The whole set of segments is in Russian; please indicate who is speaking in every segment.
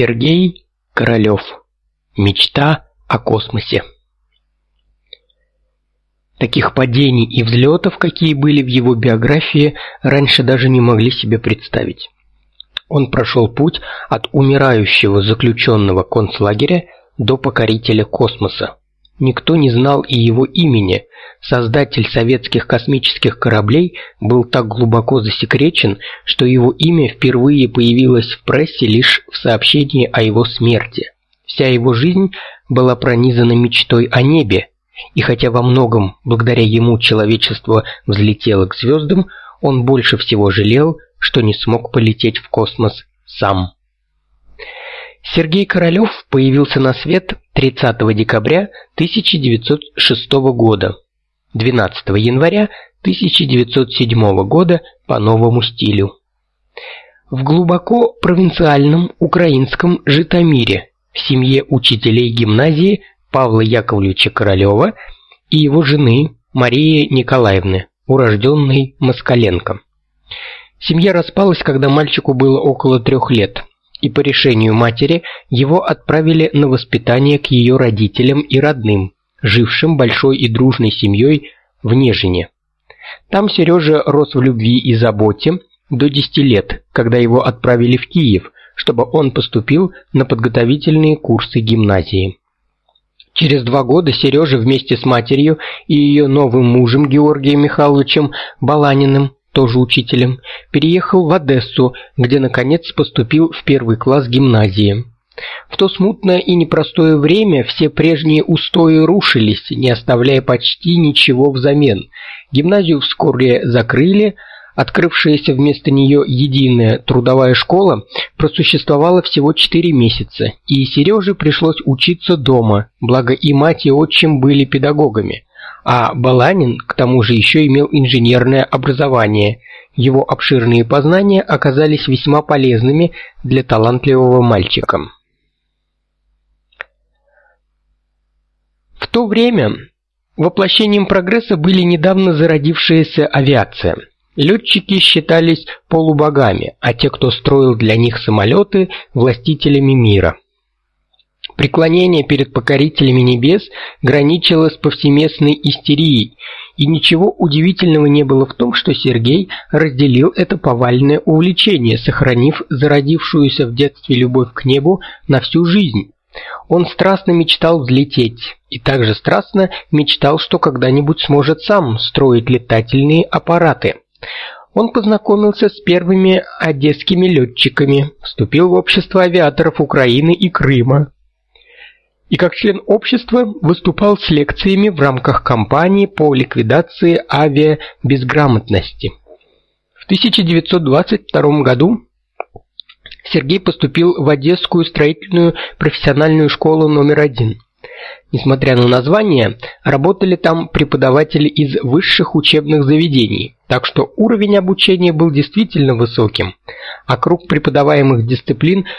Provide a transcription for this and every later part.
Speaker 1: Сергей Королёв. Мечта о космосе. Таких падений и взлетов, какие были в его биографии, раньше даже не могли себе представить. Он прошел путь от умирающего заключенного концлагеря до покорителя космоса. Никто не знал и его имени. Создатель советских космических кораблей был так глубоко засекречен, что его имя впервые появилось в прессе лишь в сообщении о его смерти. Вся его жизнь была пронизана мечтой о небе, и хотя во многом благодаря ему человечество взлетело к звездам, он больше всего жалел, что не смог полететь в космос сам. Сергей Королёв появился на свет 30 декабря 1906 года, 12 января 1907 года по новому стилю. В глубоко провинциальном украинском Житомире в семье учителей гимназии Павла Яковлевича Королёва и его жены Марии Николаевны, урожденной Москаленко. Семья распалась, когда мальчику было около трех лет и по решению матери его отправили на воспитание к ее родителям и родным, жившим большой и дружной семьей в Нежине. Там Сережа рос в любви и заботе до 10 лет, когда его отправили в Киев, чтобы он поступил на подготовительные курсы гимназии. Через два года Сережа вместе с матерью и ее новым мужем Георгием Михайловичем Баланиным тоже учителем, переехал в Одессу, где наконец поступил в первый класс гимназии. В то смутное и непростое время все прежние устои рушились, не оставляя почти ничего взамен. Гимназию вскоре закрыли, открывшаяся вместо нее единая трудовая школа просуществовала всего 4 месяца, и Сереже пришлось учиться дома, благо и мать, и отчим были педагогами а Баланин к тому же еще имел инженерное образование. Его обширные познания оказались весьма полезными для талантливого мальчика. В то время воплощением прогресса были недавно зародившаяся авиация. Летчики считались полубогами, а те, кто строил для них самолеты, властителями мира. Преклонение перед покорителями небес граничило с повсеместной истерией, и ничего удивительного не было в том, что Сергей разделил это повальное увлечение, сохранив зародившуюся в детстве любовь к небу на всю жизнь. Он страстно мечтал взлететь, и также страстно мечтал, что когда-нибудь сможет сам строить летательные аппараты. Он познакомился с первыми одесскими летчиками, вступил в общество авиаторов Украины и Крыма, и как член общества выступал с лекциями в рамках кампании по ликвидации авиабезграмотности. В 1922 году Сергей поступил в Одесскую строительную профессиональную школу номер один. Несмотря на название, работали там преподаватели из высших учебных заведений, так что уровень обучения был действительно высоким, а круг преподаваемых дисциплин –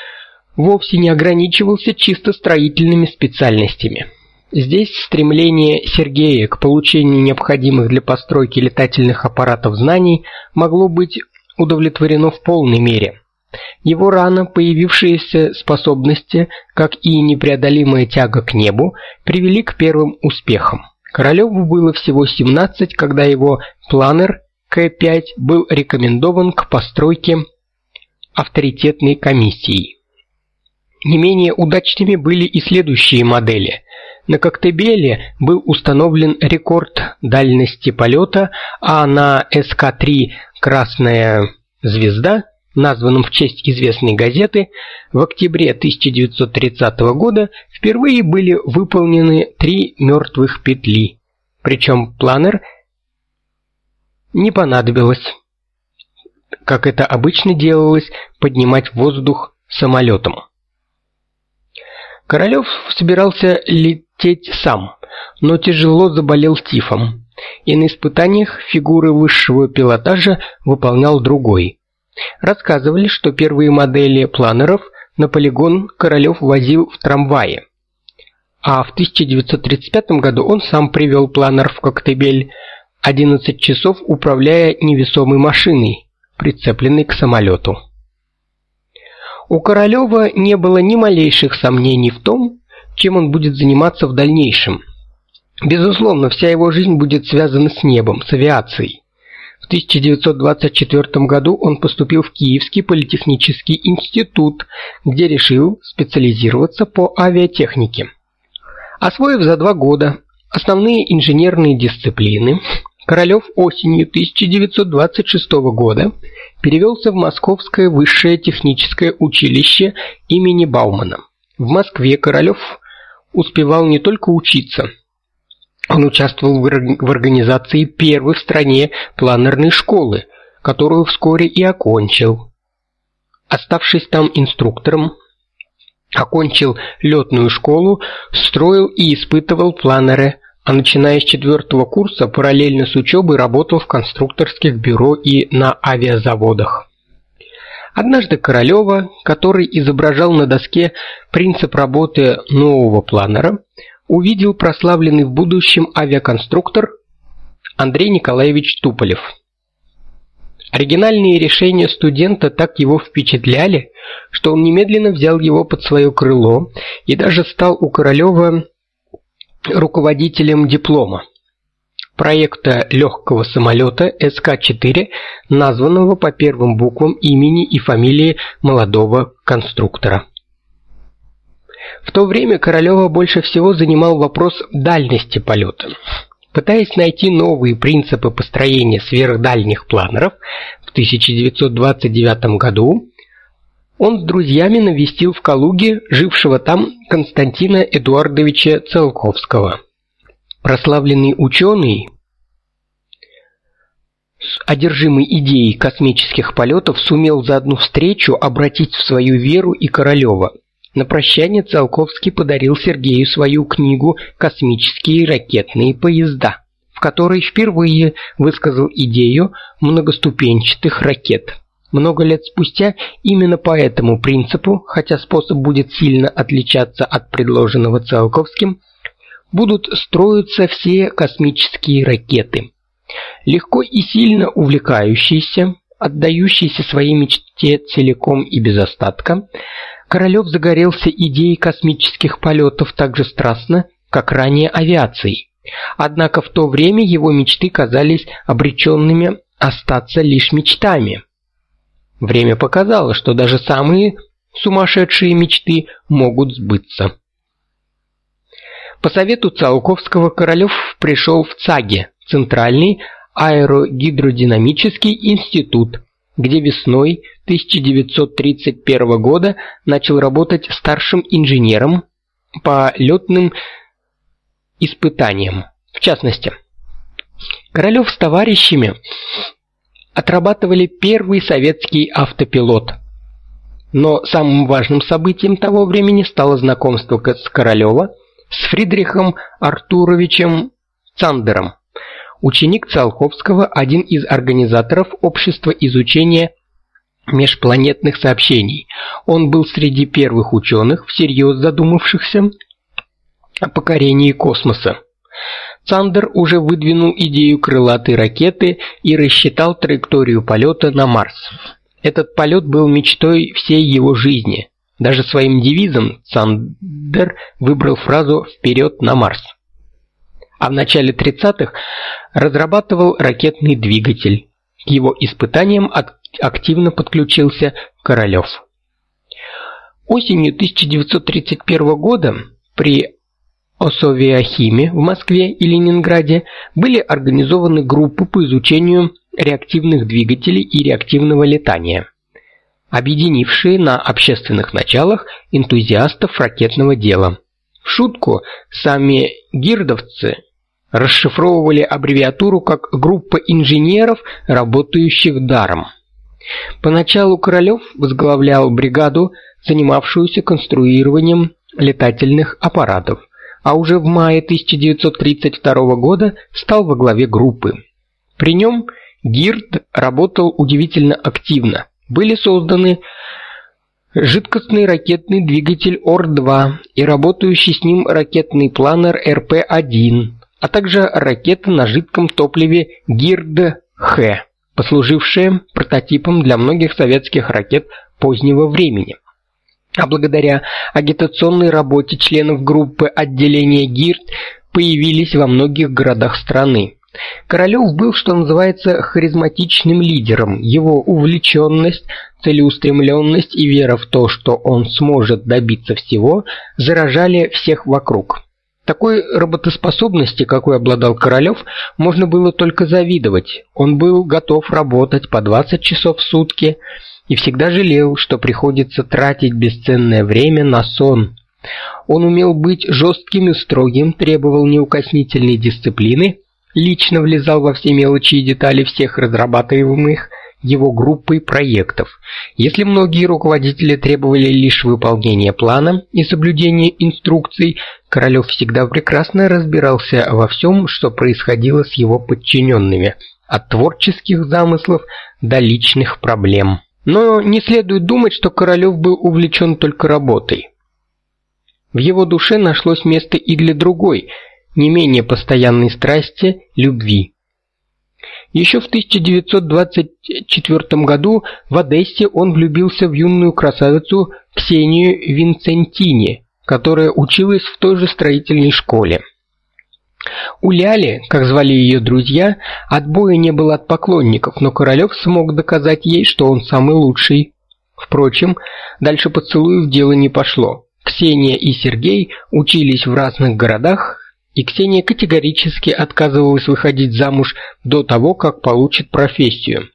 Speaker 1: вовсе не ограничивался чисто строительными специальностями. Здесь стремление Сергея к получению необходимых для постройки летательных аппаратов знаний могло быть удовлетворено в полной мере. Его рано появившиеся способности, как и непреодолимая тяга к небу, привели к первым успехам. Королёву было всего 17, когда его планер К5 был рекомендован к постройке авторитетной комиссией. Не менее удачными были и следующие модели. На Коктебеле был установлен рекорд дальности полета, а на СК-3 Красная звезда, названном в честь известной газеты, в октябре 1930 года впервые были выполнены три мертвых петли. Причем планер не понадобилось, как это обычно делалось, поднимать в воздух самолетом. Королёв собирался лететь сам, но тяжело заболел тифом. И на испытаниях фигуры высшего пилотажа выполнял другой. Рассказывали, что первые модели планеров на полигон Королёв возил в трамвае. А в 1935 году он сам привел планер в Коктебель 11 часов управляя невесомой машиной, прицепленной к самолету. У Королева не было ни малейших сомнений в том, чем он будет заниматься в дальнейшем. Безусловно, вся его жизнь будет связана с небом, с авиацией. В 1924 году он поступил в Киевский политехнический институт, где решил специализироваться по авиатехнике. Освоив за два года основные инженерные дисциплины, Королёв осенью 1926 года перевелся в Московское высшее техническое училище имени Баумана. В Москве Королёв успевал не только учиться, он участвовал в организации первой в стране планерной школы, которую вскоре и окончил. Оставшись там инструктором, окончил летную школу, строил и испытывал планеры, а начиная с четвертого курса параллельно с учебой работал в конструкторских бюро и на авиазаводах. Однажды Королева, который изображал на доске принцип работы нового планера, увидел прославленный в будущем авиаконструктор Андрей Николаевич Туполев. Оригинальные решения студента так его впечатляли, что он немедленно взял его под свое крыло и даже стал у Королева руководителем диплома проекта легкого самолета СК-4, названного по первым буквам имени и фамилии молодого конструктора. В то время Королёва больше всего занимал вопрос дальности полета. Пытаясь найти новые принципы построения сверхдальних планеров, в 1929 году он с друзьями навестил в Калуге жившего там Константина Эдуардовича Целковского. Прославленный ученый, одержимый идеей космических полетов, сумел за одну встречу обратить в свою веру и Королёва. На прощание Циолковский подарил Сергею свою книгу Космические ракетные поезда, в которой впервые высказал идею многоступенчатых ракет. Много лет спустя именно по этому принципу, хотя способ будет сильно отличаться от предложенного Циолковским, будут строиться все космические ракеты. Легко и сильно увлекающийся, отдающийся своей мечте целиком и без остатка, Королёв загорелся идеей космических полетов так же страстно, как ранее авиацией. Однако в то время его мечты казались обреченными остаться лишь мечтами. Время показало, что даже самые сумасшедшие мечты могут сбыться. По совету Циолковского Королёв пришел в ЦАГе, Центральный аэрогидродинамический институт, где весной 1931 года начал работать старшим инженером по летным испытаниям. В частности, Королёв с товарищами отрабатывали первый советский автопилот. Но самым важным событием того времени стало знакомство с Королёва с Фридрихом Артуровичем Цандером ученик Циолковского, один из организаторов общества изучения межпланетных сообщений. Он был среди первых ученых, всерьез задумавшихся о покорении космоса. Цандер уже выдвинул идею крылатой ракеты и рассчитал траекторию полета на Марс. Этот полет был мечтой всей его жизни. Даже своим девизом Цандер выбрал фразу «Вперед на Марс» а в начале 30-х разрабатывал ракетный двигатель. К его испытаниям активно подключился Королёв. Осенью 1931 года при Осовиахиме в Москве и Ленинграде были организованы группы по изучению реактивных двигателей и реактивного летания, объединившие на общественных началах энтузиастов ракетного дела. В шутку сами гирдовцы расшифровывали аббревиатуру как группа инженеров, работающих даром. Поначалу Королёв возглавлял бригаду, занимавшуюся конструированием летательных аппаратов, а уже в мае 1932 года стал во главе группы. При нем Гирд работал удивительно активно. Были созданы жидкостный ракетный двигатель Ор-2 и работающий с ним ракетный планер РП-1, а также ракета на жидком топливе Гирд-Х, послужившая прототипом для многих советских ракет позднего времени. А благодаря агитационной работе членов группы отделения ГИРТ появились во многих городах страны. Королёв был, что называется, харизматичным лидером. Его увлечённость, целеустремлённость и вера в то, что он сможет добиться всего, заражали всех вокруг. Такой работоспособности, какой обладал Королёв, можно было только завидовать. Он был готов работать по 20 часов в сутки и всегда жалел, что приходится тратить бесценное время на сон. Он умел быть жестким и строгим, требовал неукоснительной дисциплины, лично влезал во все мелочи и детали всех разрабатываемых его группой проектов. Если многие руководители требовали лишь выполнения плана и соблюдения инструкций, Королёв всегда прекрасно разбирался во всем, что происходило с его подчиненными, от творческих замыслов до личных проблем. Но не следует думать, что Королёв был увлечен только работой. В его душе нашлось место и для другой, не менее постоянной страсти любви. Еще в 1924 году в Одессе он влюбился в юную красавицу Ксению Винцентини, которая училась в той же строительной школе. У Ляли, как звали ее друзья, отбоя не было от поклонников, но Королёв смог доказать ей, что он самый лучший. Впрочем, дальше поцелуев дело не пошло. Ксения и Сергей учились в разных городах, и Ксения категорически отказывалась выходить замуж до того, как получит профессию.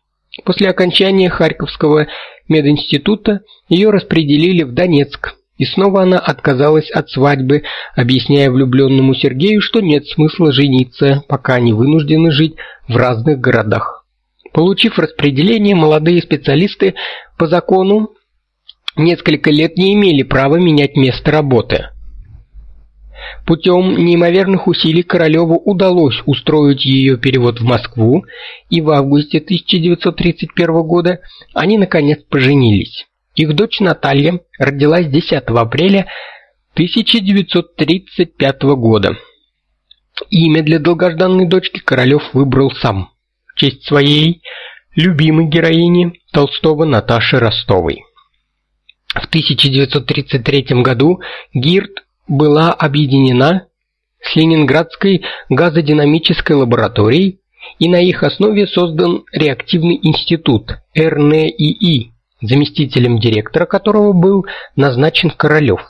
Speaker 1: После окончания Харьковского мединститута ее распределили в Донецк, и снова она отказалась от свадьбы, объясняя влюбленному Сергею, что нет смысла жениться, пока они вынуждены жить в разных городах. Получив распределение, молодые специалисты по закону несколько лет не имели права менять место работы. Путем неимоверных усилий Королеву удалось устроить ее перевод в Москву, и в августе 1931 года они наконец поженились. Их дочь Наталья родилась 10 апреля 1935 года. Имя для долгожданной дочки Королёв выбрал сам, в честь своей любимой героини Толстого Наташи Ростовой. В 1933 году ГИРТ была объединена с Ленинградской газодинамической лабораторией, и на их основе создан реактивный институт РНИИ, заместителем директора которого был назначен Королёв.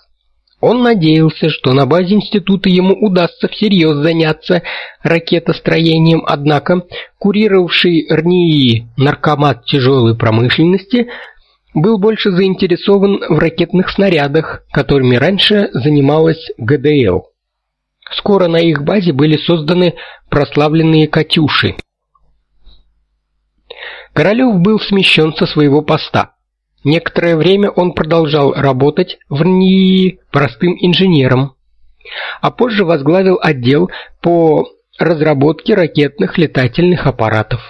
Speaker 1: Он надеялся, что на базе института ему удастся всерьез заняться ракетостроением, однако курировавший РНИИ наркомат тяжелой промышленности был больше заинтересован в ракетных снарядах, которыми раньше занималась ГДЛ. Скоро на их базе были созданы прославленные Катюши. Королёв был смещен со своего поста. Некоторое время он продолжал работать в РНИИ простым инженером, а позже возглавил отдел по разработке ракетных летательных аппаратов.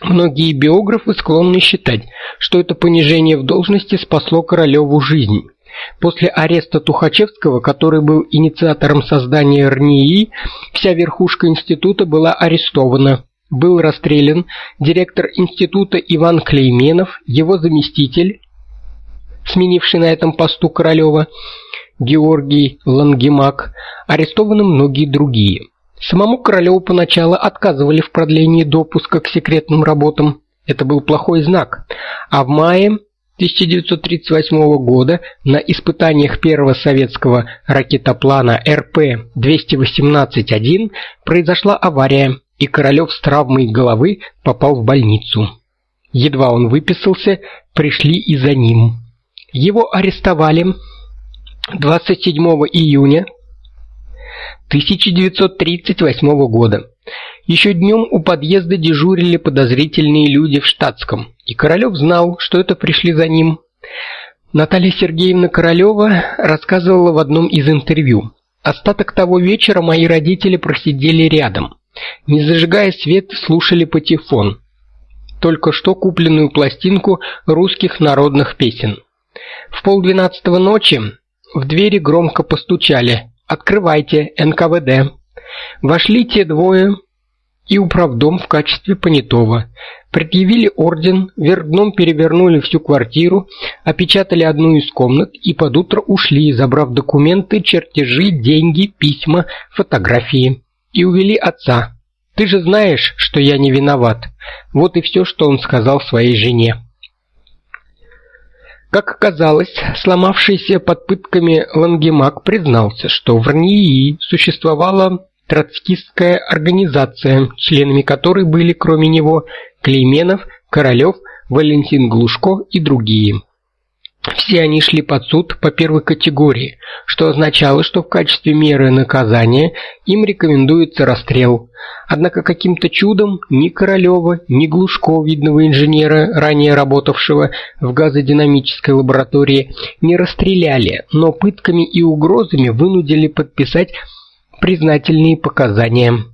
Speaker 1: Многие биографы склонны считать, что это понижение в должности спасло Королеву жизнь. После ареста Тухачевского, который был инициатором создания РНИИ, вся верхушка института была арестована. Был расстрелян директор института Иван Клейменов, его заместитель, сменивший на этом посту Королева, Георгий Лангемак, арестованы многие другие. Самому Королеву поначалу отказывали в продлении допуска к секретным работам. Это был плохой знак. А в мае 1938 года на испытаниях первого советского ракетоплана РП-218-1 произошла авария, и Королев с травмой головы попал в больницу. Едва он выписался, пришли и за ним. Его арестовали 27 июня 1938 года. Еще днем у подъезда дежурили подозрительные люди в штатском, и Королёв знал, что это пришли за ним. Наталья Сергеевна Королёва рассказывала в одном из интервью: "Остаток того вечера мои родители просидели рядом, не зажигая свет, слушали патефон, только что купленную пластинку русских народных песен. В полдвенадцатого ночи в двери громко постучали. Открывайте, НКВД. Вошли те двое и управдом в качестве понятого. Предъявили орден, вверх перевернули всю квартиру, опечатали одну из комнат и под утро ушли, забрав документы, чертежи, деньги, письма, фотографии. И увели отца. Ты же знаешь, что я не виноват. Вот и все, что он сказал своей жене. Как оказалось, сломавшийся под пытками Лангемак признался, что в РНИИ существовала троцкистская организация, членами которой были кроме него Клейменов, Королёв, Валентин Глушко и другие. Все они шли под суд по первой категории, что означало, что в качестве меры наказания им рекомендуется расстрел. Однако каким-то чудом ни Королёва, ни Глушко, видного инженера, ранее работавшего в газодинамической лаборатории, не расстреляли, но пытками и угрозами вынудили подписать признательные показания.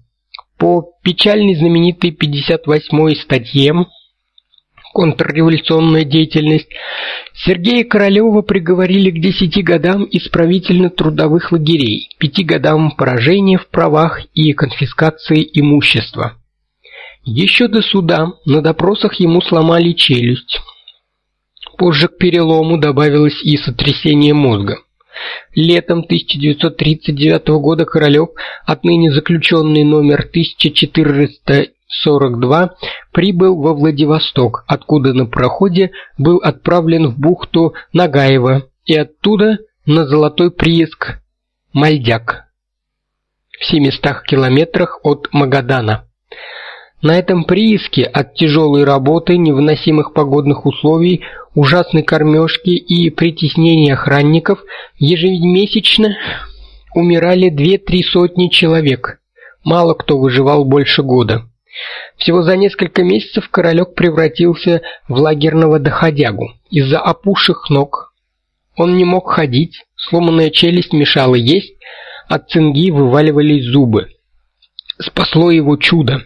Speaker 1: По печальной знаменитой 58-й статье контрреволюционная деятельность Сергея Королёва приговорили к 10 годам исправительно-трудовых лагерей, 5 годам поражения в правах и конфискации имущества. Еще до суда на допросах ему сломали челюсть. Позже к перелому добавилось и сотрясение мозга. Летом 1939 года Королёв, отныне заключенный номер 1442, прибыл во Владивосток, откуда на пароходе был отправлен в бухту Нагаева и оттуда на золотой прииск Мальдяк в 700 километрах от Магадана. На этом прииске от тяжелой работы, невыносимых погодных условий, ужасной кормежки и притеснения охранников ежемесячно умирали две-три сотни человек. Мало кто выживал больше года. Всего за несколько месяцев королек превратился в лагерного доходягу из-за опухших ног. Он не мог ходить, сломанная челюсть мешала есть, от цинги вываливались зубы. Спасло его чудо.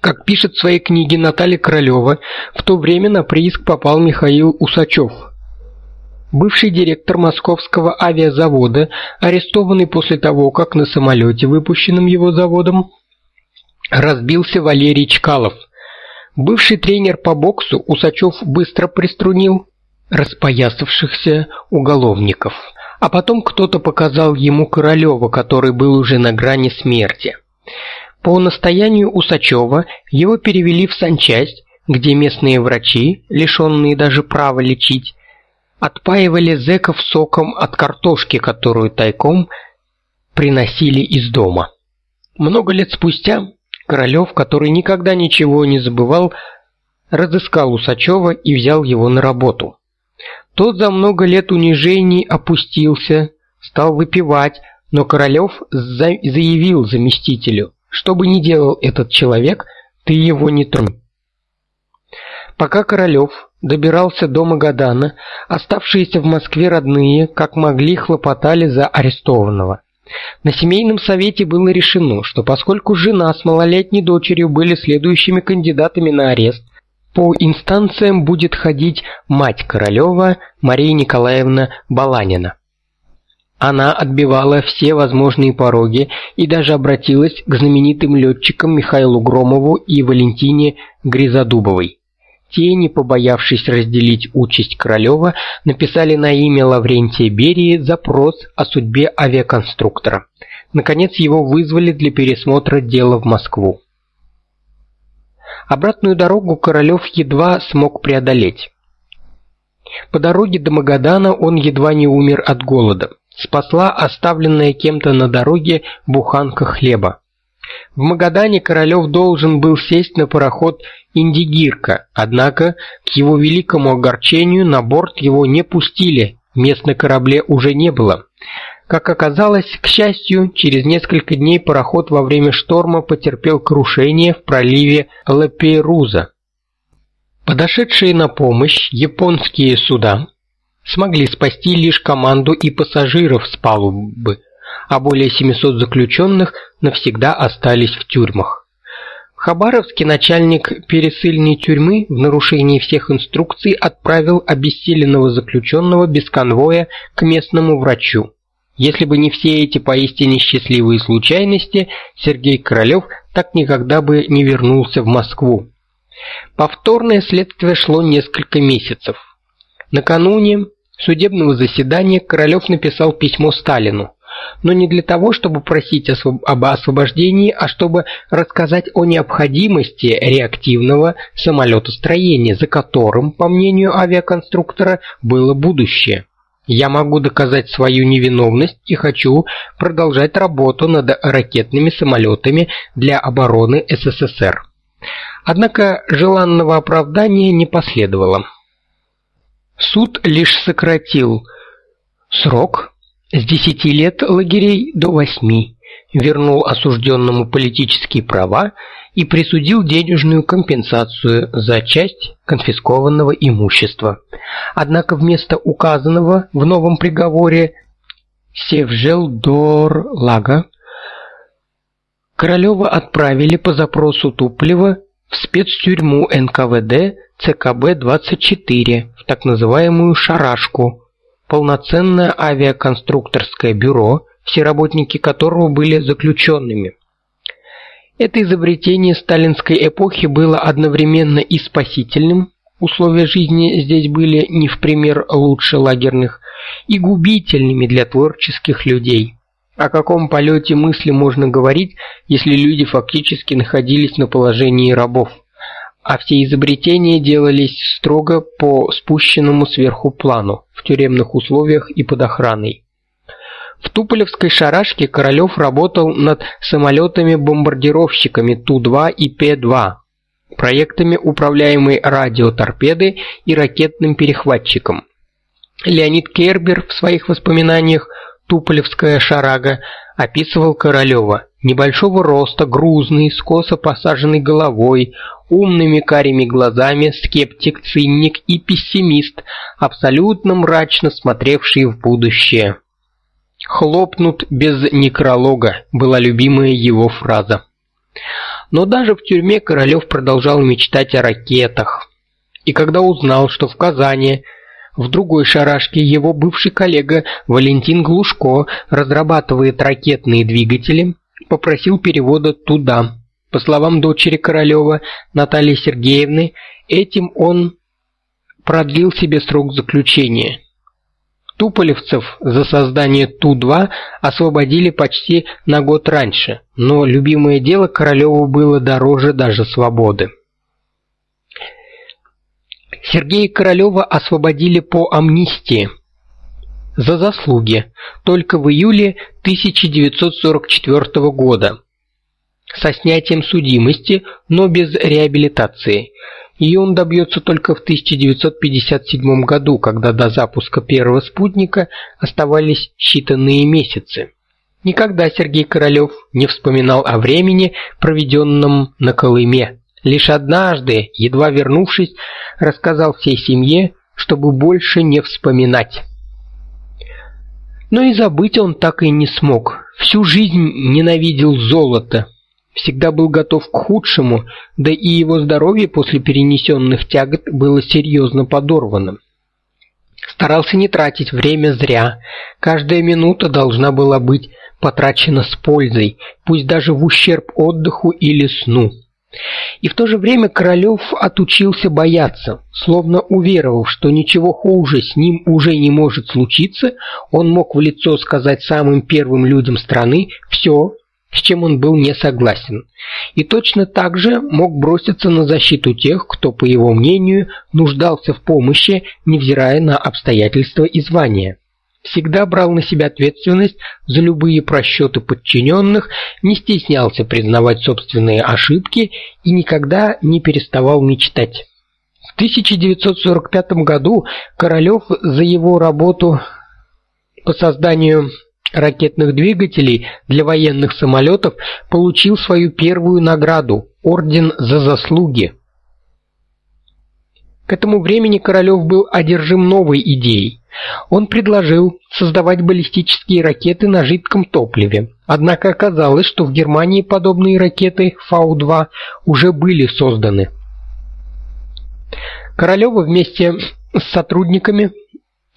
Speaker 1: Как пишет в своей книге Наталья Королева, в то время на прииск попал Михаил Усачев. Бывший директор Московского авиазавода, арестованный после того, как на самолете, выпущенном его заводом, разбился Валерий Чкалов. Бывший тренер по боксу Усачев быстро приструнил распоясавшихся уголовников. А потом кто-то показал ему Королева, который был уже на грани смерти. По настоянию Усачева его перевели в санчасть, где местные врачи, лишенные даже права лечить, отпаивали зэков соком от картошки, которую тайком приносили из дома. Много лет спустя Королёв, который никогда ничего не забывал, разыскал Усачева и взял его на работу. Тот за много лет унижений опустился, стал выпивать, но Королёв заявил заместителю: что бы ни делал этот человек, ты его не тронь. Пока Королёв добирался до Магадана, оставшиеся в Москве родные, как могли, хлопотали за арестованного. На семейном совете было решено, что поскольку жена с малолетней дочерью были следующими кандидатами на арест, по инстанциям будет ходить мать Королёва Мария Николаевна Баланина. Она отбивала все возможные пороги и даже обратилась к знаменитым летчикам Михаилу Громову и Валентине Гризодубовой. Те, не побоявшись разделить участь Королева, написали на имя Лаврентия Берии запрос о судьбе авиаконструктора. Наконец его вызвали для пересмотра дела в Москву. Обратную дорогу Королев едва смог преодолеть. По дороге до Магадана он едва не умер от голода спасла оставленная кем-то на дороге буханка хлеба. В Магадане Королёв должен был сесть на пароход Индигирка, однако к его великому огорчению на борт его не пустили. Мест на корабле уже не было. Как оказалось, к счастью, через несколько дней пароход во время шторма потерпел крушение в проливе Лаперуза. Подошедшие на помощь японские суда смогли спасти лишь команду и пассажиров с палубы, а более 700 заключенных навсегда остались в тюрьмах. В Хабаровске начальник пересыльной тюрьмы в нарушении всех инструкций отправил обессиленного заключенного без конвоя к местному врачу. Если бы не все эти поистине счастливые случайности, Сергей Королёв так никогда бы не вернулся в Москву. Повторное следствие шло несколько месяцев. Накануне судебного заседания Королёв написал письмо Сталину, но не для того, чтобы просить об освобождении, а чтобы рассказать о необходимости реактивного самолетостроения, за которым, по мнению авиаконструктора, было будущее. Я могу доказать свою невиновность и хочу продолжать работу над ракетными самолетами для обороны СССР. Однако желанного оправдания не последовало. Суд лишь сократил срок с 10 лет лагерей до 8, вернул осужденному политические права и присудил денежную компенсацию за часть конфискованного имущества. Однако вместо указанного в новом приговоре Севжелдор-Лага Королева отправили по запросу Туплева в спецтюрьму НКВД ЦКБ-24 в так называемую «Шарашку», полноценное авиаконструкторское бюро, все работники которого были заключенными. Это изобретение сталинской эпохи было одновременно и спасительным, условия жизни здесь были не в пример лучше лагерных, и губительными для творческих людей. О каком полете мысли можно говорить, если люди фактически находились на положении рабов? А все изобретения делались строго по спущенному сверху плану, в тюремных условиях и под охраной. В Туполевской шарашке Королёв работал над самолетами-бомбардировщиками Ту-2 и П-2, проектами управляемой радиоторпеды и ракетным перехватчиком. Леонид Кербер в своих воспоминаниях Туполевская шарага описывал Королёва, небольшого роста, грузный, с косо посаженной головой, умными карими глазами, скептик, циник и пессимист, абсолютно мрачно смотревший в будущее. Хлопнут без некролога была любимая его фраза. Но даже в тюрьме Королёв продолжал мечтать о ракетах. И когда узнал, что в Казани в другой шарашке его бывший коллега Валентин Глушко разрабатывает ракетные двигатели, попросил перевода туда. По словам дочери Королева Натальи Сергеевны, этим он продлил себе срок заключения. Туполевцев за создание Ту-2 освободили почти на год раньше, но любимое дело Королеву было дороже даже свободы. Сергея Королева освободили по амнистии за заслуги только в июле 1944 года со снятием судимости, но без реабилитации. Ее он добьется только в 1957 году, когда до запуска первого спутника оставались считанные месяцы. Никогда Сергей Королёв не вспоминал о времени, проведенном на Колыме. Лишь однажды, едва вернувшись, рассказал всей семье, чтобы больше не вспоминать. Но и забыть он так и не смог. Всю жизнь ненавидел золото, всегда был готов к худшему, да и его здоровье после перенесенных тягот было серьезно подорвано. Старался не тратить время зря. Каждая минута должна была быть потрачена с пользой, пусть даже в ущерб отдыху или сну. И в то же время Королёв отучился бояться, словно уверовав, что ничего хуже с ним уже не может случиться, он мог в лицо сказать самым первым людям страны все, с чем он был не согласен. И точно так же мог броситься на защиту тех, кто, по его мнению, нуждался в помощи, невзирая на обстоятельства и звания всегда брал на себя ответственность за любые просчеты подчиненных, не стеснялся признавать собственные ошибки и никогда не переставал мечтать. В 1945 году Королёв за его работу по созданию ракетных двигателей для военных самолетов получил свою первую награду орден за заслуги. К этому времени Королёв был одержим новой идеей. Он предложил создавать баллистические ракеты на жидком топливе. Однако оказалось, что в Германии подобные ракеты Фау-2 уже были созданы. Королёва вместе с сотрудниками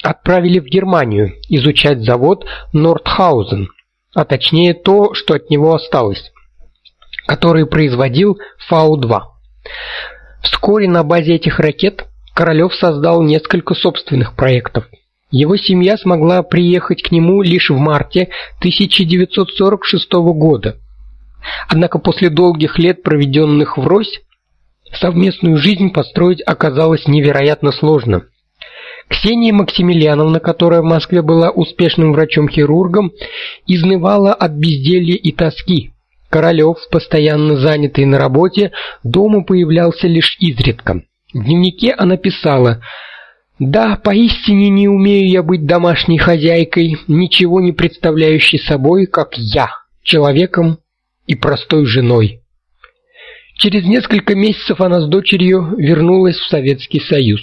Speaker 1: отправили в Германию изучать завод Нордхаузен, а точнее то, что от него осталось. который производил Фау-2. Вскоре на базе этих ракет Королёв создал несколько собственных проектов. Его семья смогла приехать к нему лишь в марте 1946 года. Однако после долгих лет, проведенных врозь, совместную жизнь построить оказалось невероятно сложно. Ксения Максимилиановна, которая в Москве была успешным врачом-хирургом, изнывала от безделья и тоски. Королёв, постоянно занятый на работе, дома появлялся лишь изредка. В дневнике она писала: "Да, поистине не умею я быть домашней хозяйкой, ничего не представляющей собой, как я, человеком и простой женой". Через несколько месяцев она с дочерью вернулась в Советский Союз.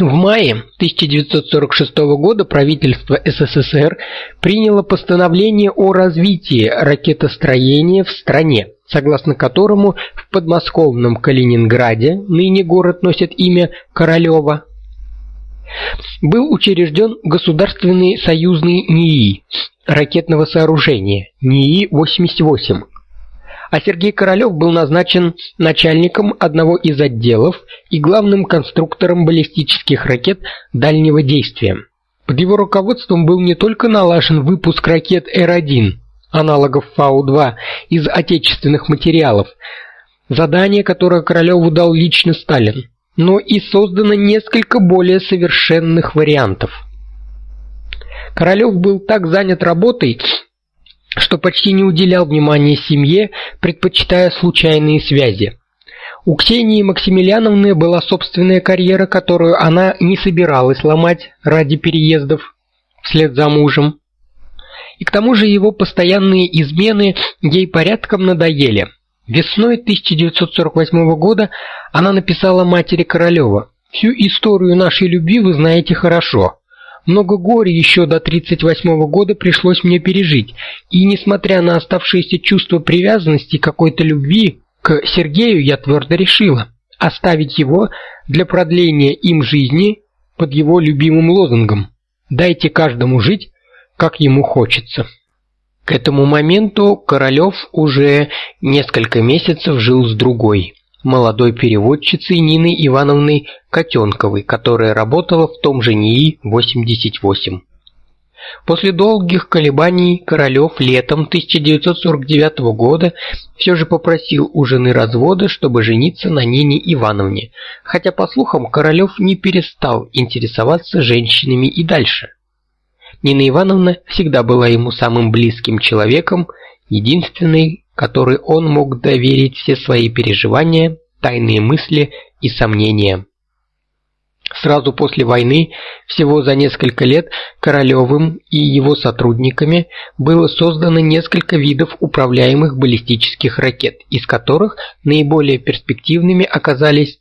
Speaker 1: В мае 1946 года правительство СССР приняло постановление о развитии ракетостроения в стране, согласно которому в подмосковном Калининграде, ныне город носит имя Королёва, был учрежден государственный союзный НИИ ракетного сооружения НИИ-88 а Сергей Королёв был назначен начальником одного из отделов и главным конструктором баллистических ракет дальнего действия. Под его руководством был не только налажен выпуск ракет Р-1, аналогов Фау-2 из отечественных материалов, задание, которое Королёву дал лично Сталин, но и создано несколько более совершенных вариантов. Королёв был так занят работой, что почти не уделял внимания семье, предпочитая случайные связи. У Ксении Максимилиановны была собственная карьера, которую она не собиралась ломать ради переездов вслед за мужем. И к тому же его постоянные измены ей порядком надоели. Весной 1948 года она написала матери Королёва: "Всю историю нашей любви вы знаете хорошо. Много горя еще до 38 года пришлось мне пережить, и несмотря на оставшееся чувство привязанности какой-то любви к Сергею, я твердо решила оставить его для продления им жизни под его любимым лозунгом: "Дайте каждому жить, как ему хочется". К этому моменту Королёв уже несколько месяцев жил с другой молодой переводчицей Ниной Ивановной Котенковой, которая работала в том же НИИ-88. После долгих колебаний Королёв летом 1949 года все же попросил у жены развода, чтобы жениться на Нине Ивановне, хотя по слухам Королёв не перестал интересоваться женщинами и дальше. Нина Ивановна всегда была ему самым близким человеком, единственной, которой он мог доверить все свои переживания, тайные мысли и сомнения. Сразу после войны, всего за несколько лет, Королёвым и его сотрудниками было создано несколько видов управляемых баллистических ракет, из которых наиболее перспективными оказались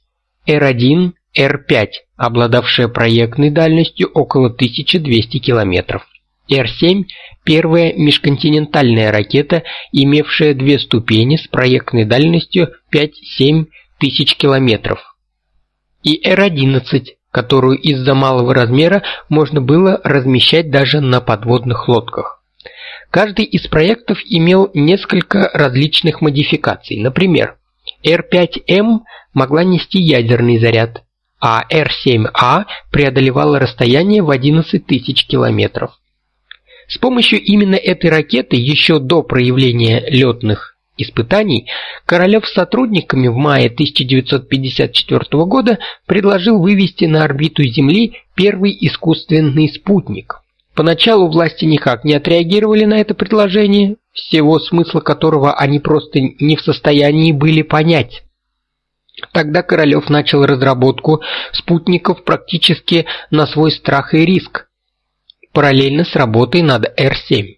Speaker 1: Р-1, Р-5, обладавшая проектной дальностью около 1200 километров. Р-7 – первая межконтинентальная ракета, имевшая две ступени с проектной дальностью 5-7 тысяч километров. И Р-11, которую из-за малого размера можно было размещать даже на подводных лодках. Каждый из проектов имел несколько различных модификаций. Например, Р-5М могла нести ядерный заряд, а Р-7А преодолевала расстояние в 11 тысяч километров. С помощью именно этой ракеты еще до проявления летных испытаний Королёв с сотрудниками в мае 1954 года предложил вывести на орбиту Земли первый искусственный спутник. Поначалу власти никак не отреагировали на это предложение, всего смысла которого они просто не в состоянии были понять. Тогда Королёв начал разработку спутников практически на свой страх и риск параллельно с работой над Р-7.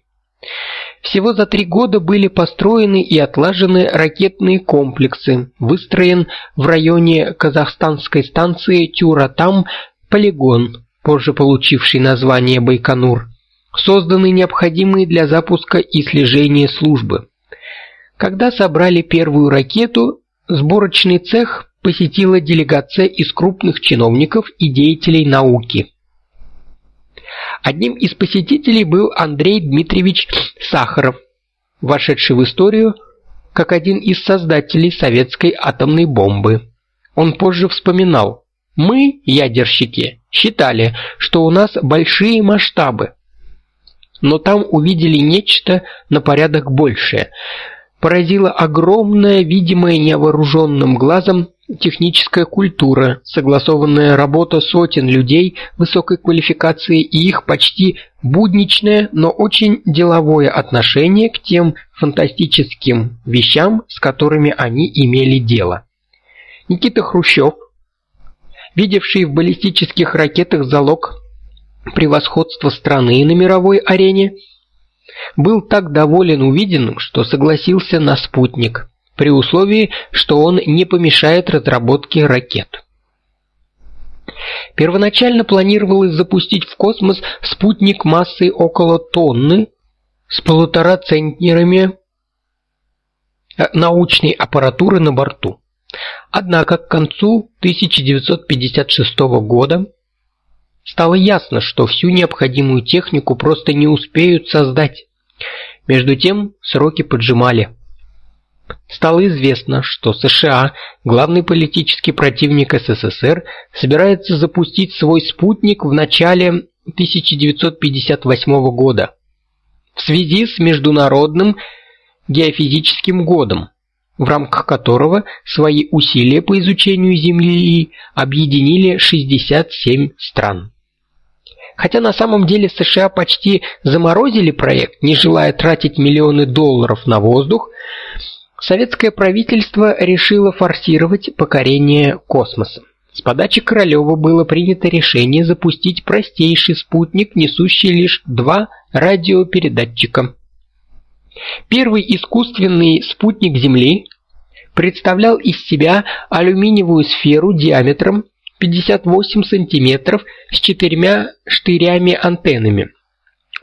Speaker 1: Всего за три года были построены и отлажены ракетные комплексы, выстроен в районе казахстанской станции Тюратам полигон, позже получивший название Байконур, созданы необходимые для запуска и слежения службы. Когда собрали первую ракету, сборочный цех посетила делегация из крупных чиновников и деятелей науки. Одним из посетителей был Андрей Дмитриевич Сахаров, вошедший в историю как один из создателей советской атомной бомбы. Он позже вспоминал: "Мы, ядерщики, считали, что у нас большие масштабы, но там увидели нечто на порядок большее. Поразила огромная, видимая невооруженным глазом техническая культура, согласованная работа сотен людей высокой квалификации и их почти будничное, но очень деловое отношение к тем фантастическим вещам, с которыми они имели дело. Никита Хрущев, видевший в баллистических ракетах залог превосходства страны на мировой арене, был так доволен увиденным, что согласился на спутник при условии, что он не помешает разработке ракет. Первоначально планировалось запустить в космос спутник массой около тонны с полутора центнерами э, научной аппаратуры на борту. Однако к концу 1956 года стало ясно, что всю необходимую технику просто не успеют создать. Между тем, сроки поджимали. Стало известно, что США, главный политический противник СССР, собирается запустить свой спутник в начале 1958 года в связи с международным геофизическим годом, в рамках которого свои усилия по изучению Земли объединили 67 стран. Хотя на самом деле США почти заморозили проект, не желая тратить миллионы долларов на воздух, советское правительство решило форсировать покорение космоса. С подачи Королёва было принято решение запустить простейший спутник, несущий лишь два радиопередатчика. Первый искусственный спутник Земли представлял из себя алюминиевую сферу диаметром 58 сантиметров с четырьмя штырями-антеннами,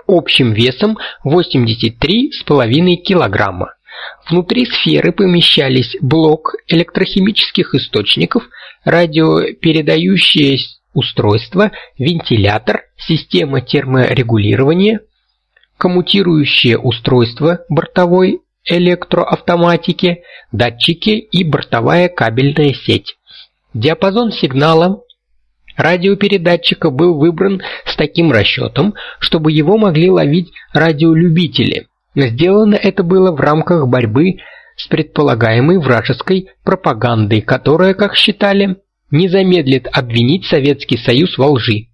Speaker 1: общим весом 83,5 килограмма. Внутри сферы помещались блок электрохимических источников, радиопередающее устройство, вентилятор, система терморегулирования, коммутирующее устройство бортовой электроавтоматики, датчики и бортовая кабельная сеть. Диапазон сигнала радиопередатчика был выбран с таким расчетом, чтобы его могли ловить радиолюбители. Сделано это было в рамках борьбы с предполагаемой вражеской пропагандой, которая, как считали, не замедлит обвинить Советский Союз во лжи.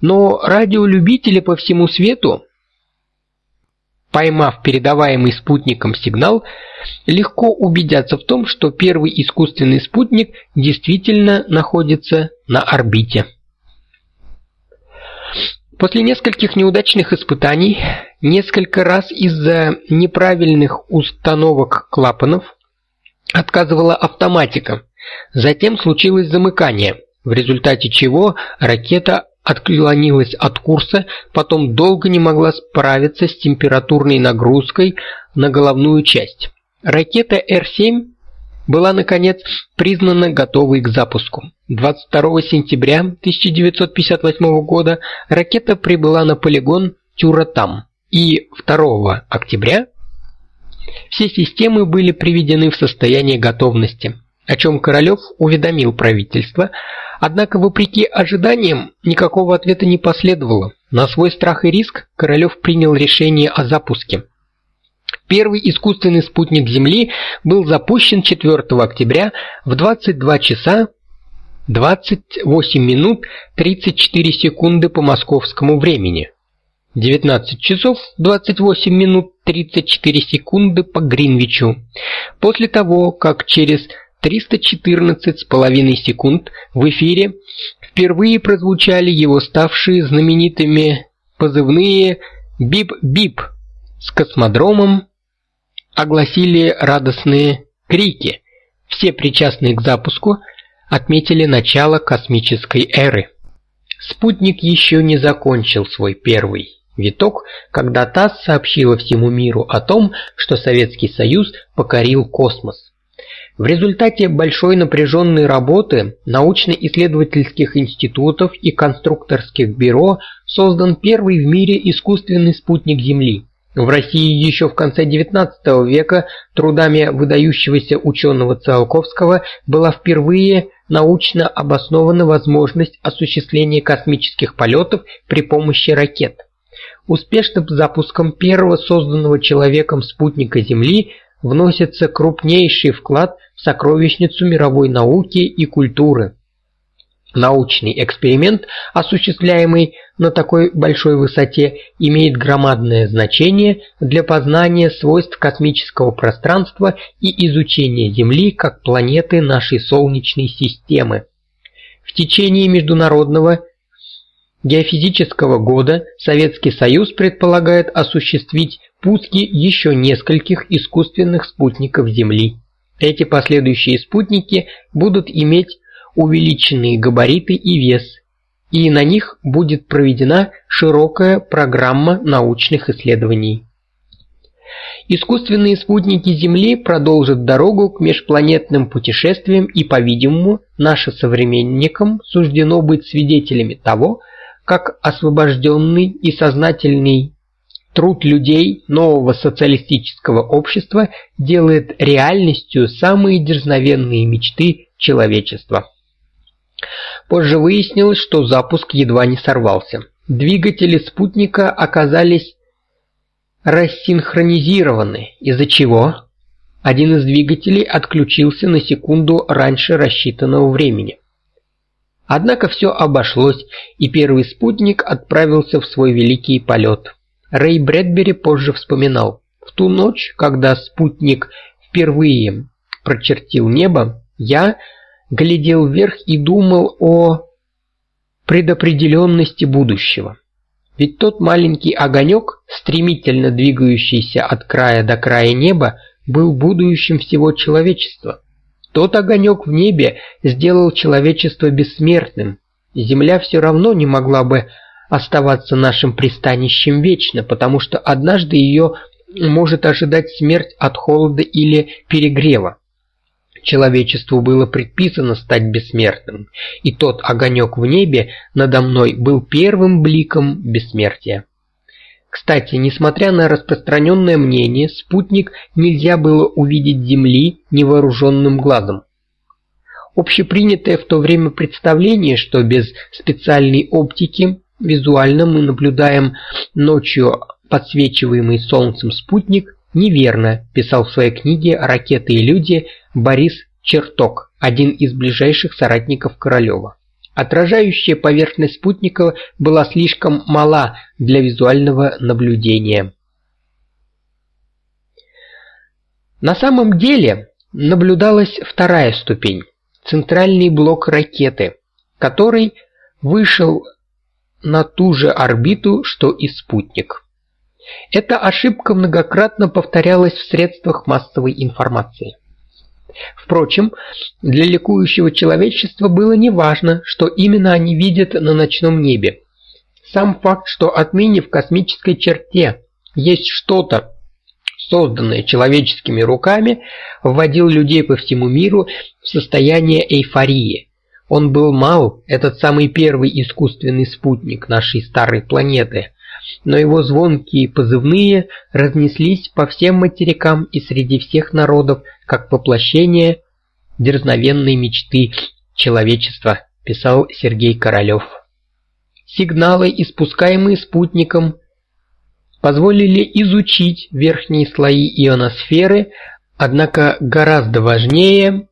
Speaker 1: Но радиолюбители по всему свету поймав передаваемый спутником сигнал, легко убедятся в том, что первый искусственный спутник действительно находится на орбите. После нескольких неудачных испытаний, несколько раз из-за неправильных установок клапанов отказывала автоматика. Затем случилось замыкание, в результате чего ракета отклонилась от курса, потом долго не могла справиться с температурной нагрузкой на головную часть. Ракета Р-7 была наконец признана готовой к запуску. 22 сентября 1958 года ракета прибыла на полигон Тюратам, и 2 октября все системы были приведены в состояние готовности о чем Королёв уведомил правительство, однако вопреки ожиданиям никакого ответа не последовало. На свой страх и риск Королёв принял решение о запуске. Первый искусственный спутник Земли был запущен 4 октября в 22 часа 28 минут 34 секунды по московскому времени. 19 часов 28 минут 34 секунды по Гринвичу. После того, как через 314,5 секунд в эфире впервые прозвучали его ставшие знаменитыми позывные «бип-бип» с космодромом, огласили радостные крики. Все причастные к запуску отметили начало космической эры. Спутник еще не закончил свой первый виток, когда ТАСС сообщила всему миру о том, что Советский Союз покорил космос. В результате большой напряженной работы научно-исследовательских институтов и конструкторских бюро создан первый в мире искусственный спутник Земли. В России еще в конце XIX века трудами выдающегося ученого Циолковского была впервые научно обоснована возможность осуществления космических полетов при помощи ракет. Успешным запуском первого созданного человеком спутника Земли вносится крупнейший вклад в сокровищницу мировой науки и культуры. Научный эксперимент, осуществляемый на такой большой высоте, имеет громадное значение для познания свойств космического пространства и изучения Земли как планеты нашей Солнечной системы. В течение международного геофизического года Советский Союз предполагает осуществить пуски еще нескольких искусственных спутников Земли. Эти последующие спутники будут иметь увеличенные габариты и вес, и на них будет проведена широкая программа научных исследований. Искусственные спутники Земли продолжат дорогу к межпланетным путешествиям и, по-видимому, нашим современникам суждено быть свидетелями того, как освобожденный и сознательный труд людей нового социалистического общества делает реальностью самые дерзновенные мечты человечества. Позже выяснилось, что запуск едва не сорвался. Двигатели спутника оказались рассинхронизированы, из-за чего один из двигателей отключился на секунду раньше рассчитанного времени. Однако все обошлось, и первый спутник отправился в свой великий полет. Рэй Брэдбери позже вспоминал: "В ту ночь, когда спутник впервые прочертил небо, я глядел вверх и думал о предопределенности будущего. Ведь тот маленький огонек, стремительно двигающийся от края до края неба, был будущим всего человечества. Тот огонек в небе сделал человечество бессмертным. Земля все равно не могла бы оставаться нашим пристанищем вечно, потому что однажды ее может ожидать смерть от холода или перегрева человечеству было предписано стать бессмертным, и тот огонек в небе надо мной был первым бликом бессмертия. Кстати, несмотря на распространенное мнение, спутник нельзя было увидеть Земли невооруженным глазом. Общепринятое в то время представление, что без специальной оптики визуально мы наблюдаем ночью подсвечиваемый солнцем спутник, неверно, писал в своей книге Ракеты и люди Борис Черток, один из ближайших соратников Королёва. Отражающая поверхность спутника была слишком мала для визуального наблюдения. На самом деле наблюдалась вторая ступень центральный блок ракеты, который вышел на ту же орбиту, что и спутник. Эта ошибка многократно повторялась в средствах массовой информации. Впрочем, для ликующего человечества было неважно, что именно они видят на ночном небе. Сам факт, что отныне в космической черте есть что-то, созданное человеческими руками, вводил людей по всему миру в состояние эйфории. Он был мал, этот самый первый искусственный спутник нашей старой планеты, но его звонкие позывные разнеслись по всем материкам и среди всех народов, как воплощение дерзновенной мечты человечества, писал Сергей Королёв. Сигналы, испускаемые спутником, позволили изучить верхние слои ионосферы, однако гораздо важнее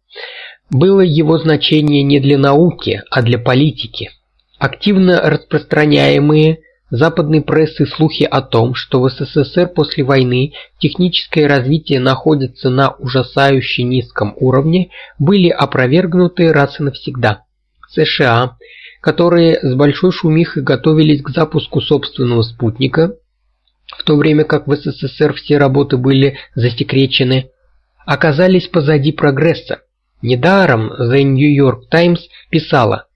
Speaker 1: было его значение не для науки, а для политики. Активно распространяемые западной прессы слухи о том, что в СССР после войны техническое развитие находится на ужасающе низком уровне, были опровергнуты раз и навсегда. США, которые с большой шумихой готовились к запуску собственного спутника, в то время как в СССР все работы были засекречены, оказались позади прогресса. Недаром The New York Times писала: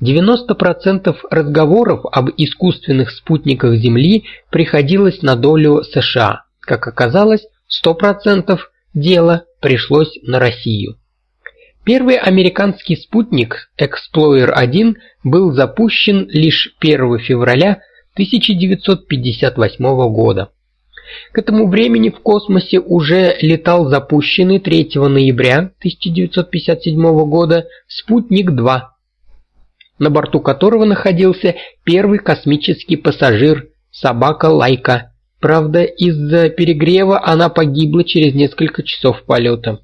Speaker 1: 90% разговоров об искусственных спутниках Земли приходилось на долю США. Как оказалось, 100% дела пришлось на Россию. Первый американский спутник Explorer-1 был запущен лишь 1 февраля 1958 года. К этому времени в космосе уже летал запущенный 3 ноября 1957 года спутник-2, на борту которого находился первый космический пассажир собака Лайка. Правда, из-за перегрева она погибла через несколько часов полета.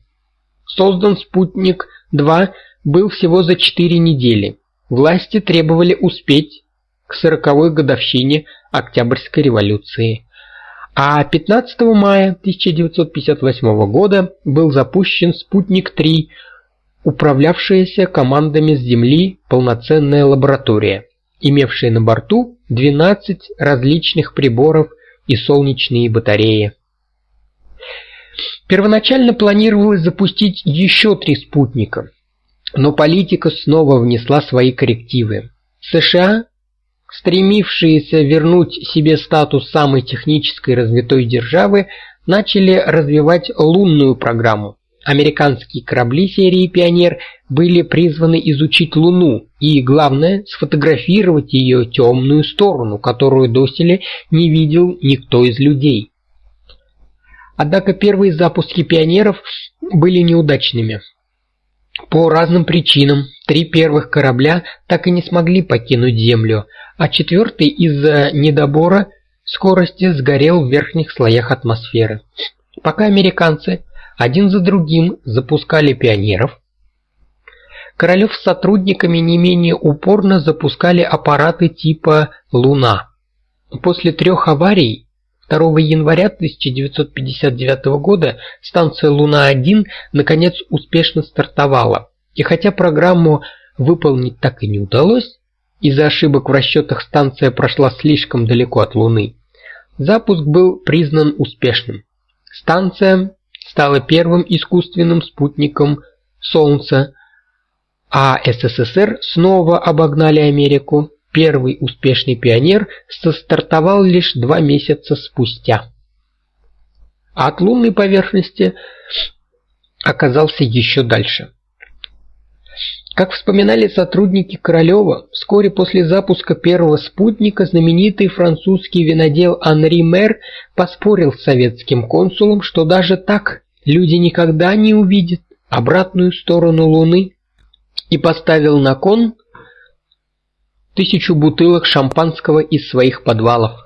Speaker 1: Создан спутник-2 был всего за 4 недели. Власти требовали успеть к сороковой годовщине Октябрьской революции. А 15 мая 1958 года был запущен спутник-3, управлявшаяся командами с Земли полноценная лаборатория, имевшая на борту 12 различных приборов и солнечные батареи. Первоначально планировалось запустить еще три спутника, но политика снова внесла свои коррективы. США стремившиеся вернуть себе статус самой технической развитой державы, начали развивать лунную программу. Американские корабли серии Пионер были призваны изучить Луну и, главное, сфотографировать ее темную сторону, которую доселе не видел никто из людей. Однако первые запуски пионеров были неудачными. По разным причинам три первых корабля так и не смогли покинуть Землю, а четвертый из-за недобора скорости сгорел в верхних слоях атмосферы. Пока американцы один за другим запускали пионеров, Королёв с сотрудниками не менее упорно запускали аппараты типа Луна. После трех аварий 2 января 1959 года станция Луна-1 наконец успешно стартовала. И хотя программу выполнить так и не удалось, из-за ошибок в расчетах станция прошла слишком далеко от Луны. Запуск был признан успешным. Станция стала первым искусственным спутником Солнца, а СССР снова обогнали Америку. Первый успешный пионер стартовал лишь два месяца спустя. От лунной поверхности оказался еще дальше. Как вспоминали сотрудники Королева, вскоре после запуска первого спутника знаменитый французский винодел Анри Мер поспорил с советским консулом, что даже так люди никогда не увидят обратную сторону Луны, и поставил на кон тысячу бутылок шампанского из своих подвалов.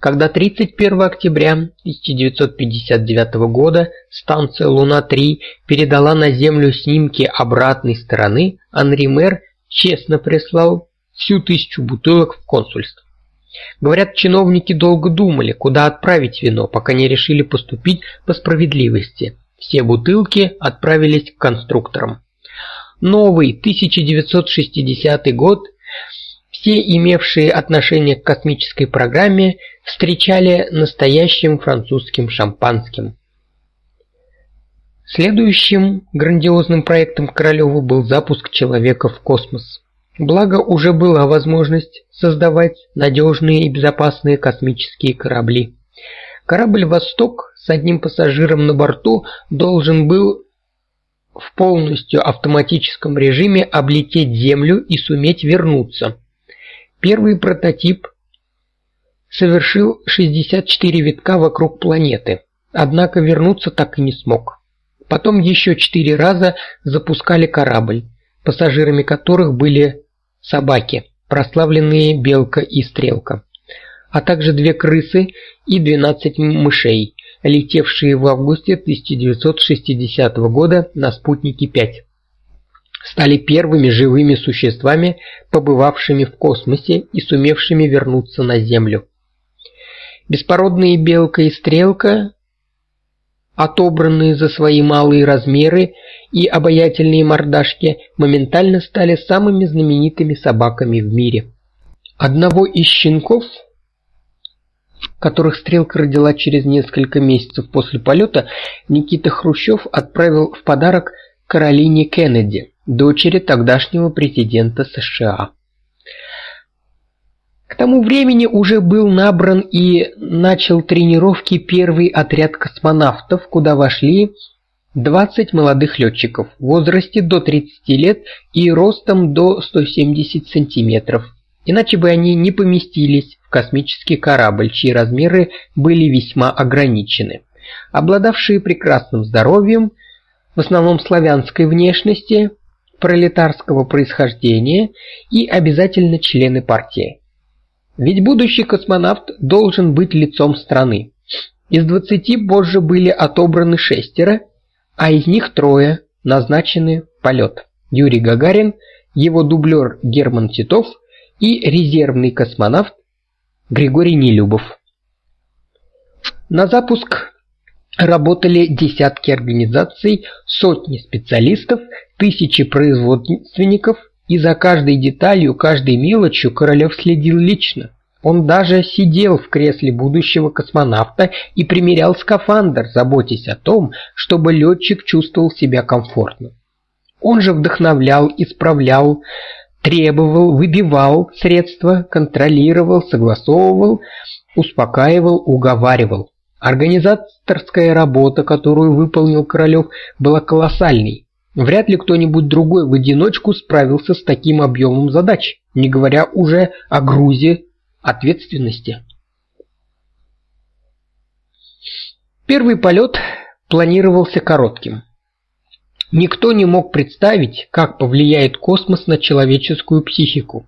Speaker 1: Когда 31 октября 1959 года станция Луна-3 передала на Землю снимки обратной стороны, Анри Мэр честно прислал всю тысячу бутылок в консульство. Говорят, чиновники долго думали, куда отправить вино, пока не решили поступить по справедливости. Все бутылки отправились к конструкторам. Новый 1960 год все имевшие отношение к космической программе встречали настоящим французским шампанским. Следующим грандиозным проектом Королёва был запуск человека в космос. Благо уже была возможность создавать надежные и безопасные космические корабли. Корабль Восток с одним пассажиром на борту должен был в полностью автоматическом режиме облететь Землю и суметь вернуться. Первый прототип совершил 64 витка вокруг планеты, однако вернуться так и не смог. Потом еще четыре раза запускали корабль, пассажирами которых были собаки, прославленные Белка и Стрелка, а также две крысы и 12 мышей, летевшие в августе 1960 года на спутнике 5 стали первыми живыми существами, побывавшими в космосе и сумевшими вернуться на Землю. Беспородные белка и стрелка, отобранные за свои малые размеры и обаятельные мордашки, моментально стали самыми знаменитыми собаками в мире. Одного из щенков, которых стрелка родила через несколько месяцев после полета, Никита Хрущев отправил в подарок Каролине Кеннеди дочери тогдашнего президента США. К тому времени уже был набран и начал тренировки первый отряд космонавтов, куда вошли 20 молодых летчиков в возрасте до 30 лет и ростом до 170 сантиметров. Иначе бы они не поместились в космический корабль, чьи размеры были весьма ограничены. Обладавшие прекрасным здоровьем, в основном славянской внешности, пролетарского происхождения и обязательно члены партии. Ведь будущий космонавт должен быть лицом страны. Из 20 позже были отобраны шестеро, а из них трое назначены полет. Юрий Гагарин, его дублер Герман Титов и резервный космонавт Григорий Нелюбов. На запуск работали десятки организаций, сотни специалистов, тысячи производственников, и за каждой деталью, каждой мелочью Королёв следил лично. Он даже сидел в кресле будущего космонавта и примерял скафандр, заботясь о том, чтобы летчик чувствовал себя комфортно. Он же вдохновлял, исправлял, требовал, выбивал средства, контролировал, согласовывал, успокаивал, уговаривал. Организаторская работа, которую выполнил Королёв, была колоссальной. Вряд ли кто-нибудь другой в одиночку справился с таким объемом задач, не говоря уже о грузе ответственности. Первый полет планировался коротким. Никто не мог представить, как повлияет космос на человеческую психику.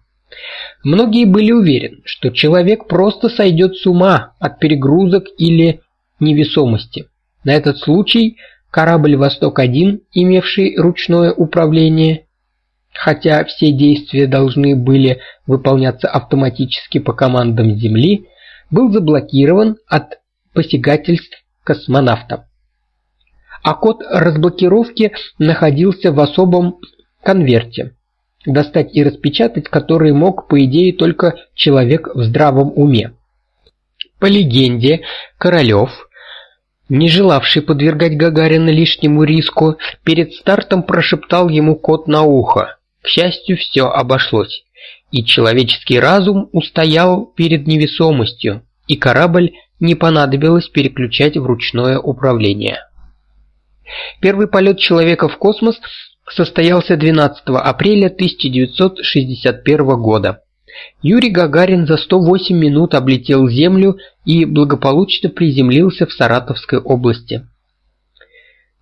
Speaker 1: Многие были уверены, что человек просто сойдет с ума от перегрузок или невесомости. На этот случай корабль Восток-1, имевший ручное управление, хотя все действия должны были выполняться автоматически по командам Земли, был заблокирован от посягательств космонавта. А код разблокировки находился в особом конверте, достать и распечатать который мог по идее только человек в здравом уме. По легенде, Королёв, не желавший подвергать Гагарина лишнему риску, перед стартом прошептал ему код на ухо. К счастью, все обошлось, и человеческий разум устоял перед невесомостью, и корабль не понадобилось переключать в ручное управление. Первый полет человека в космос состоялся 12 апреля 1961 года. Юрий Гагарин за 108 минут облетел Землю и благополучно приземлился в Саратовской области.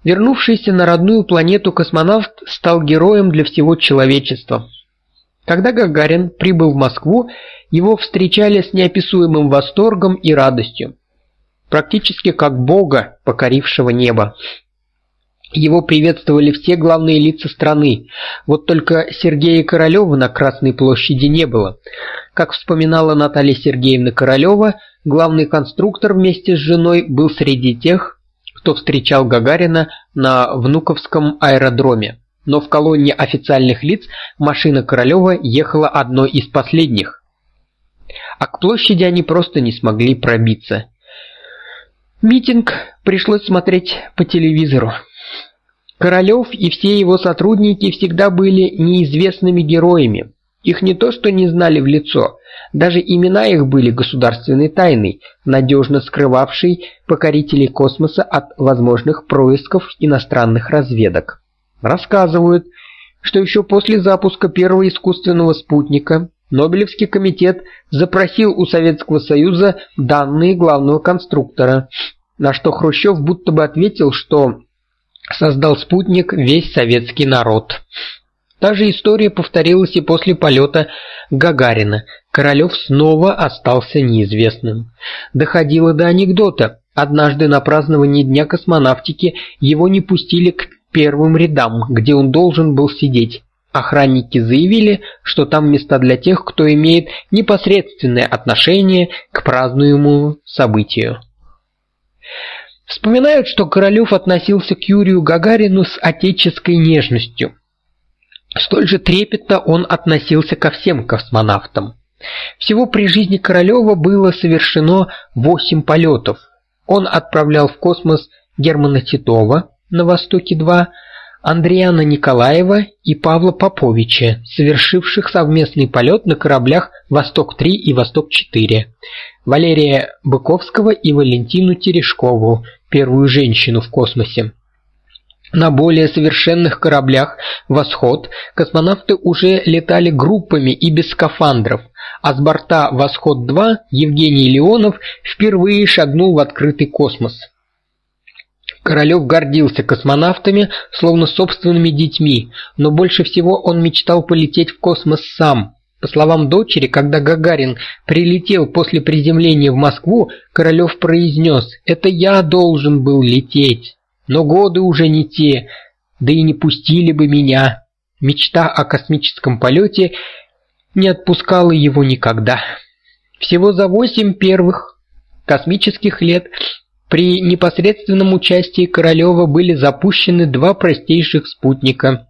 Speaker 1: Вернувшийся на родную планету космонавт стал героем для всего человечества. Когда Гагарин прибыл в Москву, его встречали с неописуемым восторгом и радостью, практически как бога, покорившего небо. Его приветствовали все главные лица страны. Вот только Сергея Королёва на Красной площади не было. Как вспоминала Наталья Сергеевна Королёва, главный конструктор вместе с женой был среди тех, кто встречал Гагарина на Внуковском аэродроме. Но в колонне официальных лиц машина Королёва ехала одной из последних. А к площади они просто не смогли пробиться. Митинг пришлось смотреть по телевизору. Королёв и все его сотрудники всегда были неизвестными героями. Их не то что не знали в лицо, даже имена их были государственной тайной, надежно скрывавшей покорителей космоса от возможных происков иностранных разведок. Рассказывают, что еще после запуска первого искусственного спутника Нобелевский комитет запросил у Советского Союза данные главного конструктора, на что Хрущев будто бы ответил, что создал спутник весь советский народ. Та же история повторилась и после полета Гагарина. Королёв снова остался неизвестным. Доходило до анекдота. Однажды на праздновании Дня космонавтики его не пустили к первым рядам, где он должен был сидеть. Охранники заявили, что там места для тех, кто имеет непосредственное отношение к празднуемому событию. Вспоминают, что Королёв относился к Юрию Гагарину с отеческой нежностью. Столь же трепетно он относился ко всем космонавтам. Всего при жизни Королёва было совершено 8 полетов. Он отправлял в космос Германа Титова на Востоке-2, Андриана Николаева и Павла Поповича, совершивших совместный полет на кораблях Восток-3 и Восток-4, Валерия Быковского и Валентину Терешкову, первую женщину в космосе. На более совершенных кораблях Восход космонавты уже летали группами и без скафандров, а с борта Восход-2 Евгений Леонов впервые шагнул в открытый космос. Королёв гордился космонавтами, словно собственными детьми, но больше всего он мечтал полететь в космос сам. По словам дочери, когда Гагарин прилетел после приземления в Москву, Королёв произнес: "Это я должен был лететь, но годы уже не те, да и не пустили бы меня". Мечта о космическом полете не отпускала его никогда. Всего за восемь первых космических лет при непосредственном участии Королёва были запущены два простейших спутника.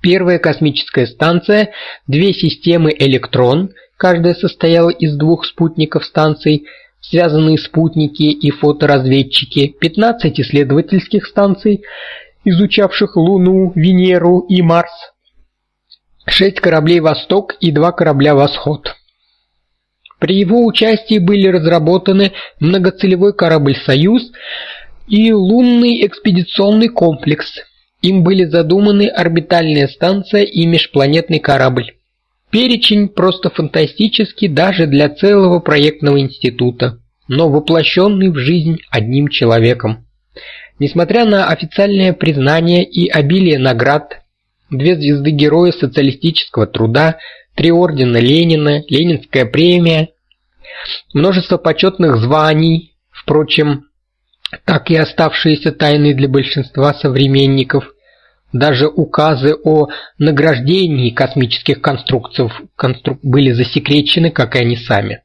Speaker 1: Первая космическая станция, две системы Электрон, каждая состояла из двух спутников станций, связанные спутники и фоторазведчики, 15 исследовательских станций, изучавших Луну, Венеру и Марс, шесть кораблей Восток и два корабля Восход. При его участии были разработаны многоцелевой корабль Союз и лунный экспедиционный комплекс. Им были задуманы орбитальная станция и межпланетный корабль. Перечень просто фантастический даже для целого проектного института, но воплощенный в жизнь одним человеком. Несмотря на официальное признание и обилие наград, две звезды Героя социалистического труда, три ордена Ленина, Ленинская премия, множество почетных званий, впрочем, так и оставшиеся тайной для большинства современников. Даже указы о награждении космических конструкций конструк были засекречены, как и они сами.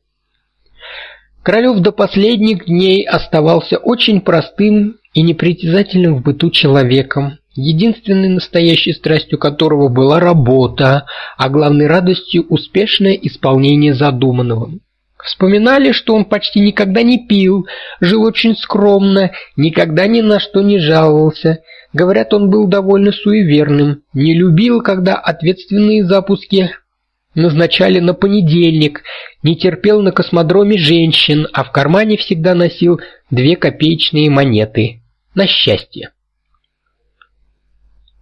Speaker 1: Королёв до последних дней оставался очень простым и непритязательным в быту человеком, единственной настоящей страстью которого была работа, а главной радостью успешное исполнение задуманного. Вспоминали, что он почти никогда не пил, жил очень скромно, никогда ни на что не жаловался. Говорят, он был довольно суеверным, не любил, когда ответственные запуски назначали на понедельник, не терпел на космодроме женщин, а в кармане всегда носил две копеечные монеты на счастье.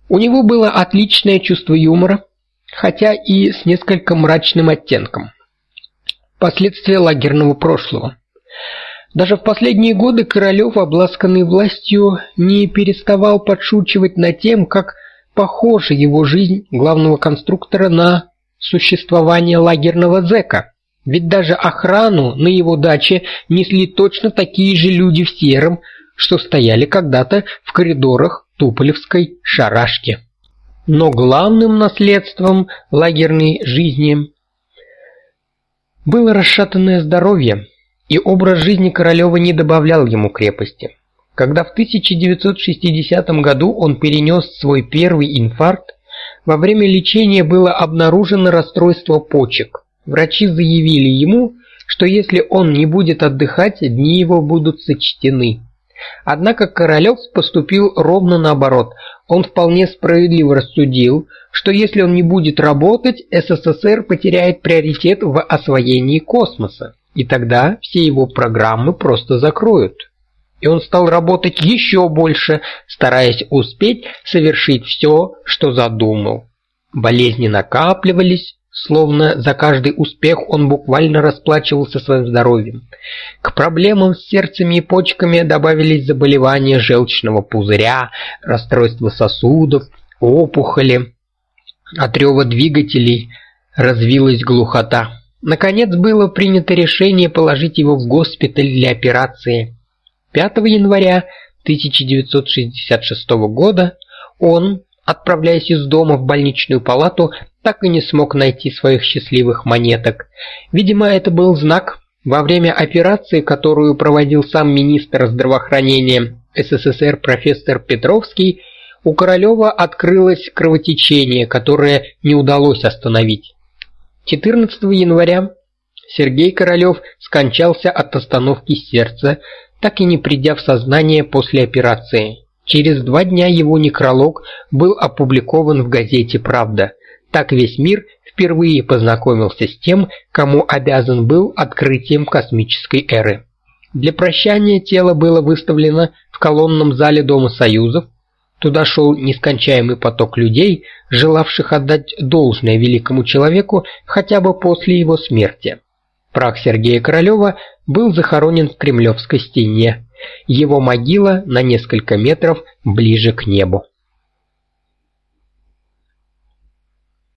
Speaker 1: У него было отличное чувство юмора, хотя и с несколько мрачным оттенком последствия лагерного прошлого. Даже в последние годы Королёв, обласканный властью, не переставал подшучивать над тем, как похожа его жизнь главного конструктора на существование лагерного зэка. Ведь даже охрану на его даче несли точно такие же люди в сером, что стояли когда-то в коридорах Туполевской шарашки. Но главным наследством лагерной жизни было расшатанное здоровье, и образ жизни Королёва не добавлял ему крепости. Когда в 1960 году он перенес свой первый инфаркт, во время лечения было обнаружено расстройство почек. Врачи заявили ему, что если он не будет отдыхать, дни его будут сочтены. Однако Королёв поступил ровно наоборот. Он вполне справедливо рассудил, что если он не будет работать, СССР потеряет приоритет в освоении космоса, и тогда все его программы просто закроют. И он стал работать еще больше, стараясь успеть совершить все, что задумал. Болезни накапливались, словно за каждый успех он буквально расплачивался своим здоровьем. К проблемам с сердцем и почками добавились заболевания желчного пузыря, расстройства сосудов, опухоли. От рева двигателей развилась глухота. Наконец было принято решение положить его в госпиталь для операции. 5 января 1966 года он, отправляясь из дома в больничную палату, так и не смог найти своих счастливых монеток. Видимо, это был знак. Во время операции, которую проводил сам министр здравоохранения СССР профессор Петровский, у Королёва открылось кровотечение, которое не удалось остановить. 14 января Сергей Королёв скончался от остановки сердца, так и не придя в сознание после операции. Через два дня его некролог был опубликован в газете Правда. Так весь мир впервые познакомился с тем, кому обязан был открытием космической эры. Для прощания тело было выставлено в колонном зале Дома Союзов, Туда шел нескончаемый поток людей, желавших отдать должное великому человеку хотя бы после его смерти. Прах Сергея Королева был захоронен в Кремлевской стене. Его могила на несколько метров ближе к небу.